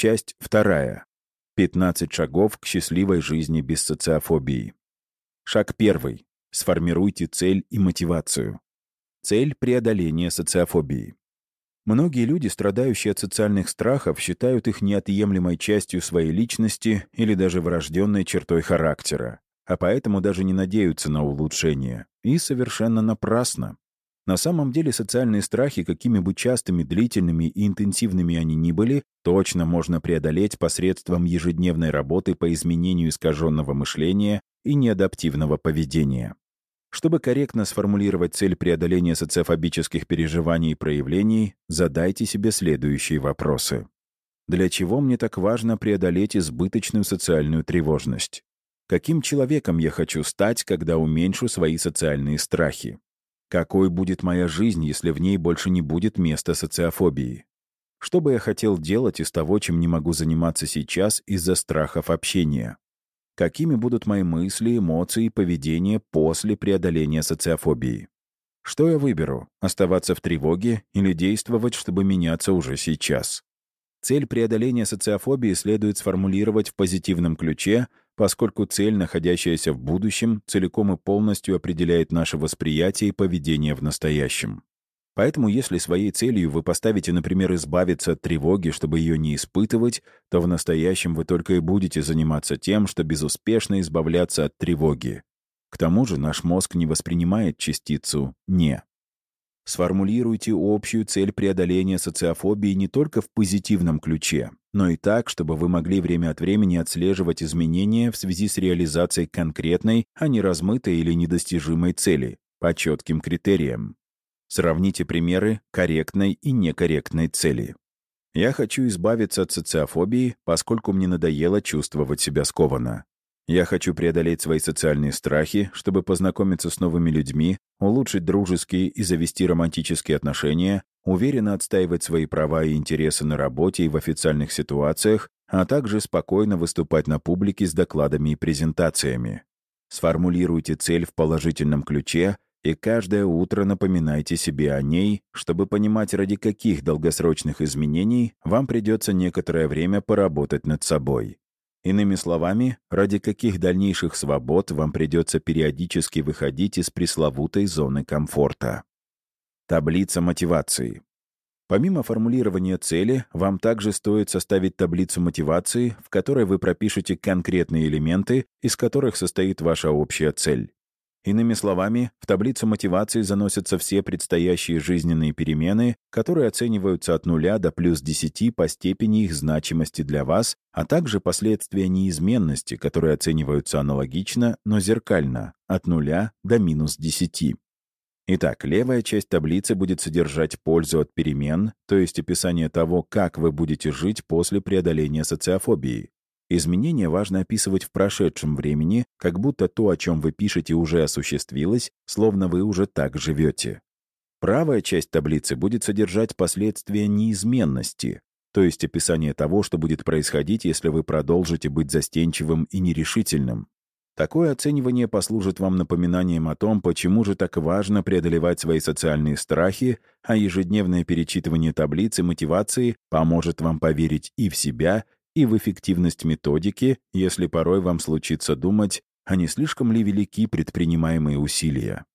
Часть вторая. 15 шагов к счастливой жизни без социофобии. Шаг первый. Сформируйте цель и мотивацию. Цель — преодоления социофобии. Многие люди, страдающие от социальных страхов, считают их неотъемлемой частью своей личности или даже врожденной чертой характера, а поэтому даже не надеются на улучшение. И совершенно напрасно. На самом деле социальные страхи, какими бы частыми, длительными и интенсивными они ни были, точно можно преодолеть посредством ежедневной работы по изменению искаженного мышления и неадаптивного поведения. Чтобы корректно сформулировать цель преодоления социофобических переживаний и проявлений, задайте себе следующие вопросы. Для чего мне так важно преодолеть избыточную социальную тревожность? Каким человеком я хочу стать, когда уменьшу свои социальные страхи? Какой будет моя жизнь, если в ней больше не будет места социофобии? Что бы я хотел делать из того, чем не могу заниматься сейчас из-за страхов общения? какими будут мои мысли, эмоции и поведение после преодоления социофобии. Что я выберу — оставаться в тревоге или действовать, чтобы меняться уже сейчас? Цель преодоления социофобии следует сформулировать в позитивном ключе, поскольку цель, находящаяся в будущем, целиком и полностью определяет наше восприятие и поведение в настоящем. Поэтому если своей целью вы поставите, например, избавиться от тревоги, чтобы ее не испытывать, то в настоящем вы только и будете заниматься тем, что безуспешно избавляться от тревоги. К тому же наш мозг не воспринимает частицу «не». Сформулируйте общую цель преодоления социофобии не только в позитивном ключе, но и так, чтобы вы могли время от времени отслеживать изменения в связи с реализацией конкретной, а не размытой или недостижимой цели, по четким критериям. Сравните примеры корректной и некорректной цели. Я хочу избавиться от социофобии, поскольку мне надоело чувствовать себя скованно. Я хочу преодолеть свои социальные страхи, чтобы познакомиться с новыми людьми, улучшить дружеские и завести романтические отношения, уверенно отстаивать свои права и интересы на работе и в официальных ситуациях, а также спокойно выступать на публике с докладами и презентациями. Сформулируйте цель в положительном ключе и каждое утро напоминайте себе о ней, чтобы понимать, ради каких долгосрочных изменений вам придется некоторое время поработать над собой. Иными словами, ради каких дальнейших свобод вам придется периодически выходить из пресловутой зоны комфорта. Таблица мотивации. Помимо формулирования цели, вам также стоит составить таблицу мотивации, в которой вы пропишете конкретные элементы, из которых состоит ваша общая цель. Иными словами, в таблицу мотивации заносятся все предстоящие жизненные перемены, которые оцениваются от нуля до плюс 10 по степени их значимости для вас, а также последствия неизменности, которые оцениваются аналогично, но зеркально, от нуля до минус 10. Итак, левая часть таблицы будет содержать пользу от перемен, то есть описание того, как вы будете жить после преодоления социофобии. Изменения важно описывать в прошедшем времени, как будто то, о чем вы пишете, уже осуществилось, словно вы уже так живете. Правая часть таблицы будет содержать последствия неизменности, то есть описание того, что будет происходить, если вы продолжите быть застенчивым и нерешительным. Такое оценивание послужит вам напоминанием о том, почему же так важно преодолевать свои социальные страхи, а ежедневное перечитывание таблицы мотивации поможет вам поверить и в себя, и в эффективность методики, если порой вам случится думать, а не слишком ли велики предпринимаемые усилия.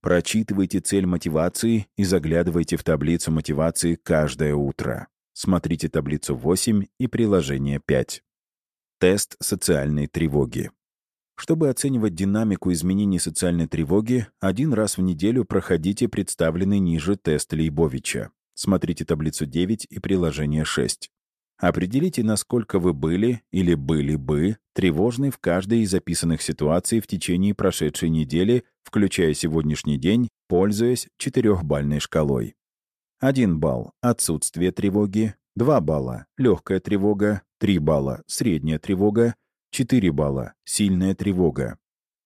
Прочитывайте цель мотивации и заглядывайте в таблицу мотивации каждое утро. Смотрите таблицу 8 и приложение 5. Тест социальной тревоги. Чтобы оценивать динамику изменений социальной тревоги, один раз в неделю проходите представленный ниже тест Лейбовича. Смотрите таблицу 9 и приложение 6. Определите, насколько вы были или были бы тревожны в каждой из записанных ситуаций в течение прошедшей недели, включая сегодняшний день, пользуясь четырехбальной шкалой. 1 балл — отсутствие тревоги, 2 балла — легкая тревога, 3 балла — средняя тревога, 4 балла — сильная тревога.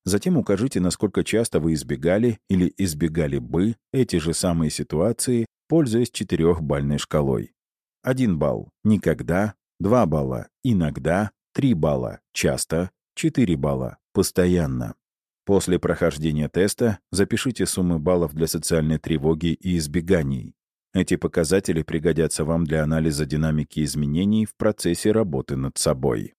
Затем укажите, насколько часто вы избегали или избегали бы эти же самые ситуации, пользуясь четырехбальной шкалой. 1 балл — никогда, 2 балла — иногда, 3 балла — часто, 4 балла — постоянно. После прохождения теста запишите суммы баллов для социальной тревоги и избеганий. Эти показатели пригодятся вам для анализа динамики изменений в процессе работы над собой.